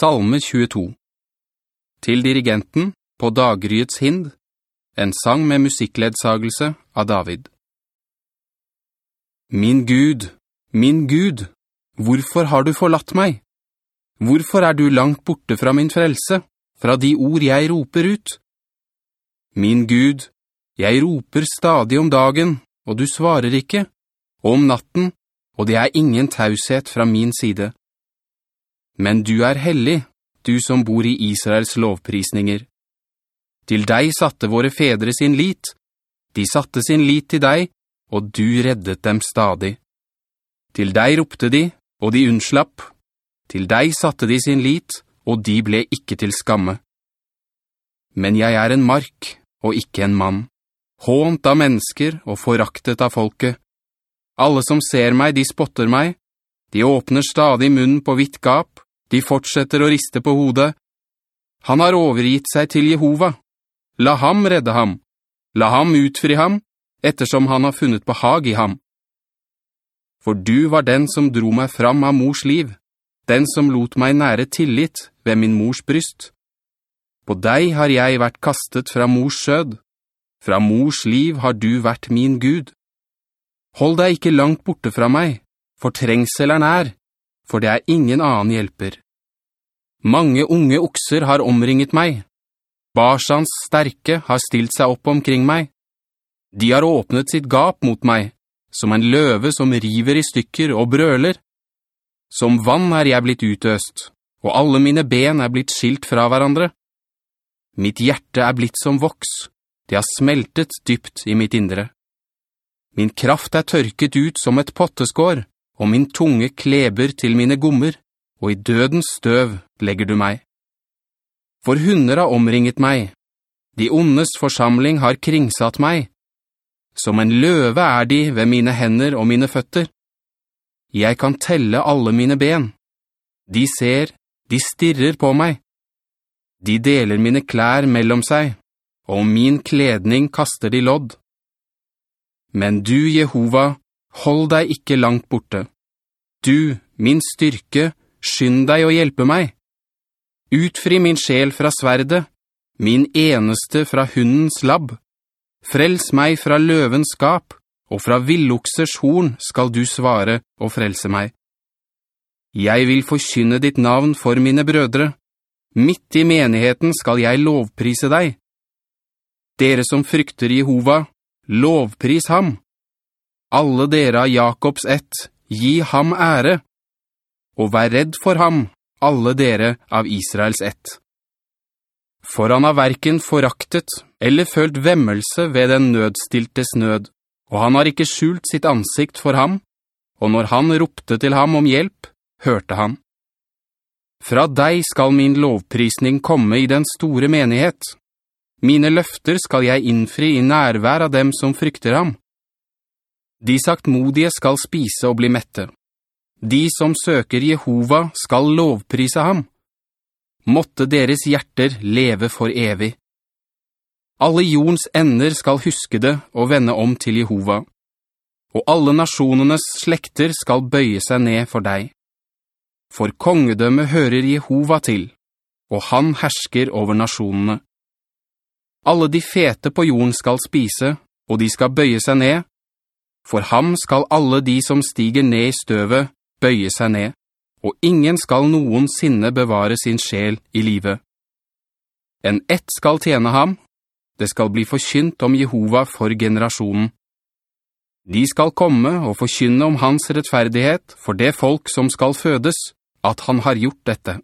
Salme 22 Til dirigenten på dagryets hind, en sang med musikkledsagelse av David. Min Gud, min Gud, hvorfor har du forlatt meg? Hvorfor er du langt borte fra min frelse, fra de ord jeg roper ut? Min Gud, jeg roper stadig om dagen, og du svarer ikke, og om natten, og det er ingen taushet fra min side. Men du er hellig, du som bor i Israels lovprisninger. Til deg satte våre fedre sin lit. De satte sin lit til deg, og du reddet dem stadig. Til deg ropte de, og de unnslapp. Til deg satte de sin lit, og de ble ikke til skamme. Men jeg er en mark, og ikke en mann. Hånt av mennesker og foraktet av folket. Alle som ser meg, de spotter meg. De åpner stadig munnen på hvitt gap, de fortsetter å riste på hodet. Han har overgitt seg til Jehova. La ham redde ham. La ham utfri ham, ettersom han har funnet behag i ham. For du var den som dro meg fram av mors liv, den som lot meg nære tillit ved min mors bryst. På deg har jeg vært kastet fra mors sød. Fra mors liv har du vært min Gud. Hold deg ikke langt borte fra meg, for trengsel er nær for det er ingen annen hjelper. Mange unge okser har omringet meg. Barsans sterke har stilt seg opp omkring meg. De har åpnet sitt gap mot meg, som en løve som river i stykker og brøler. Som vann er jeg blitt utøst, og alle mine ben er blitt skilt fra hverandre. Mitt hjerte er blitt som voks, det har smeltet dypt i mitt indre. Min kraft er tørket ut som et potteskår, og min tunge kleber til mine gommer, og i dødens støv legger du meg. For hunder har omringet meg, de ondes forsamling har kringsatt meg. Som en løve er de ved mine hender og mine føtter. Jeg kan telle alle mine ben. De ser, de stirrer på meg. De deler mine klær mellom seg, og min kledning kaster de lodd. Men du, Jehova, Hold deg ikke langt borte. Du, min styrke, skynd deg å hjelpe meg. Utfri min sjel fra sverde, min eneste fra hundens labb. Frels meg fra løvens skap, og fra villoksers horn skal du svare og frelse meg. Jeg vil forkynne ditt navn for mine brødre. Midt i menigheten skal jeg lovprise deg. Dere som frykter Jehova, lovpris ham. Alle dere av Jakobs ett, gi ham ære, og vær redd for ham, alle dere av Israels ett. For han har hverken foraktet eller følt vemmelse ved den nødstiltes nød, og han har ikke skjult sitt ansikt for ham, og når han ropte til ham om hjelp, hørte han. Fra deg skal min lovprisning komme i den store menighet. Mine løfter skal jeg innfri i nærvær av dem som frykter ham. De saktmodige skal spise og bli mette. De som søker Jehova skal lovprise ham. Måtte deres hjerter leve for evig. Alle jordens ender skal huske det og vende om til Jehova. Og alle nasjonenes slekter skal bøye seg ned for deg. For kongedømme hører Jehova til, og han hersker over nasjonene. Alle de fete på jorden skal spise, og de skal bøye seg ned, for ham skal alle de som stiger ned i støvet bøye seg ned, og ingen skal noensinne bevare sin sjel i livet. En ett skal tjene ham, det skal bli forkynt om Jehova for generasjonen. De skal komme og forkynne om hans rettferdighet for det folk som skal fødes, at han har gjort dette.